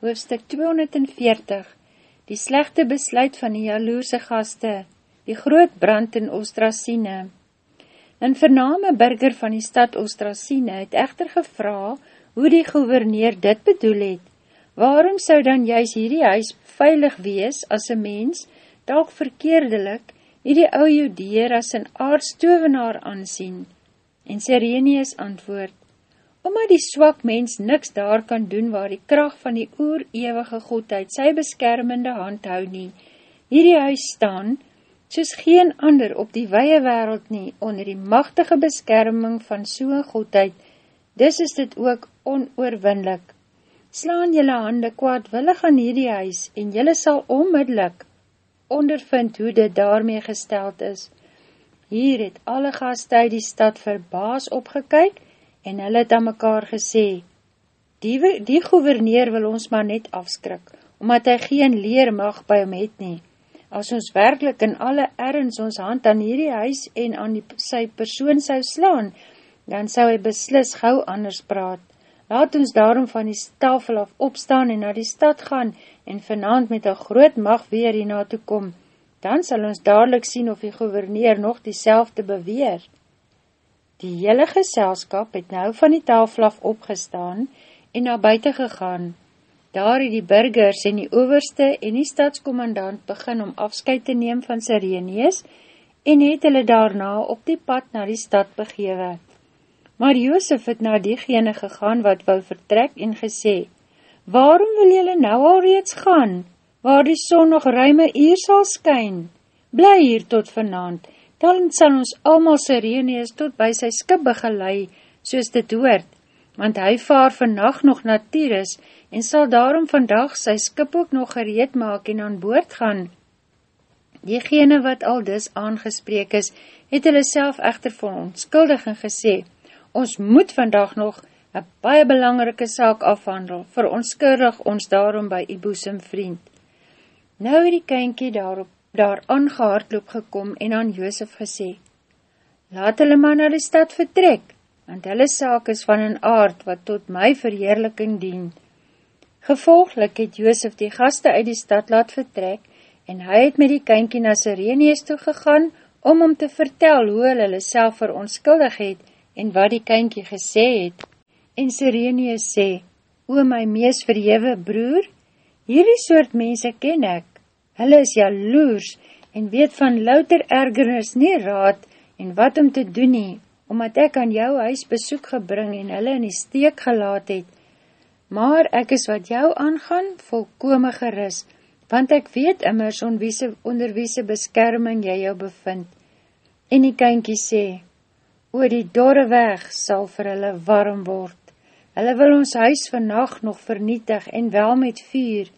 hoofstuk 240, die slechte besluit van die jaloerse gaste, die groot brand in Ostrasine. Een vername burger van die stad Ostrasine het echter gevra hoe die gouverneur dit bedoel het. Waarom sou dan juist hierdie huis veilig wees as een mens, dalk verkeerdelik, hierdie ou judeer as een aardstovenaar aansien? En Sirenius antwoord, Omdat die swak mens niks daar kan doen waar die kracht van die oer-ewige godheid sy beskermende hand hou nie, hierdie huis staan, soos geen ander op die weie wereld nie, onder die machtige beskerming van soe godheid, dis is dit ook onoorwinlik. Slaan jylle hande kwaadwillig aan hierdie huis, en jylle sal onmiddellik ondervind hoe dit daarmee gesteld is. Hier het alle gaste uit die stad verbaas opgekyk, en hulle het aan mekaar gesê, die, die gouverneur wil ons maar net afskrik, omdat hy geen leer mag by hom het nie. As ons werkelijk in alle ergens ons hand aan hierdie huis en aan die, sy persoon sou slaan, dan sou hy beslis gauw anders praat. Laat ons daarom van die tafel af opstaan en na die stad gaan en vanavond met een groot mag weer hierna toe kom. Dan sal ons dadelijk sien of die gouverneur nog die beweer. Die hele geselskap het nou van die tafel af opgestaan en na buiten gegaan. Daar het die burgers en die overste en die stadskommandant begin om afskuit te neem van Sireneus en het hulle daarna op die pad na die stad begewe. Maar Joosef het na diegene gegaan wat wou vertrek en gesê, Waarom wil jylle nou al reeds gaan, waar die son nog ruime uur sal skyn? Bly hier tot vanavond, dan sal ons allemaal Sireneus tot by sy skip begelei, soos dit hoort, want hy vaar vannacht nog na Tyrus, en sal daarom vandag sy skip ook nog gereed maak en aan boord gaan. Diegene wat al dis aangespreek is, het hulle self echter van onskuldig en gesê, ons moet vandag nog een baie belangrike saak afhandel, vir onskuldig ons daarom by die boesem vriend. Nou het die kynkie daarop daar aangehardloop gekom en aan Joosef gesê, Laat hulle maar na die stad vertrek, want hulle saak is van een aard wat tot my verheerliking dien. Gevolglik het Joosef die gaste uit die stad laat vertrek en hy het met die kynkie na Sireneus toegegaan om om te vertel hoe hulle hulle self veronskuldig het en wat die kynkie gesê het. En Sireneus sê, O my mees verhewe broer, hierdie soort mense ken ek, Hulle is jaloers en weet van louter ergernis nie raad en wat om te doen nie, omdat ek aan jou huis besoek gebring en hulle in die steek gelaat het. Maar ek is wat jou aangaan, volkome geris, want ek weet immers onwiese, onder wiese beskerming jy jou bevind. En die kynkie sê, oor die dorre weg sal vir hulle warm word. Hulle wil ons huis vannacht nog vernietig en wel met vuur,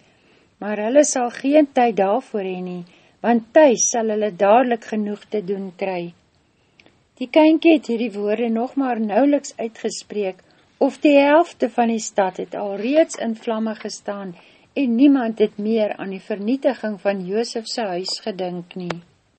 maar hulle sal geen tyd daarvoor heen nie, want thuis sal hulle dadelijk genoeg te doen kry. Die kynkie het hierdie woorde nog maar nauweliks uitgespreek, of die helfte van die stad het al reeds in vlamme gestaan, en niemand het meer aan die vernietiging van Joosefse huis gedink nie.